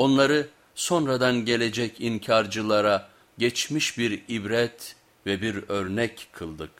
Onları sonradan gelecek inkarcılara geçmiş bir ibret ve bir örnek kıldık.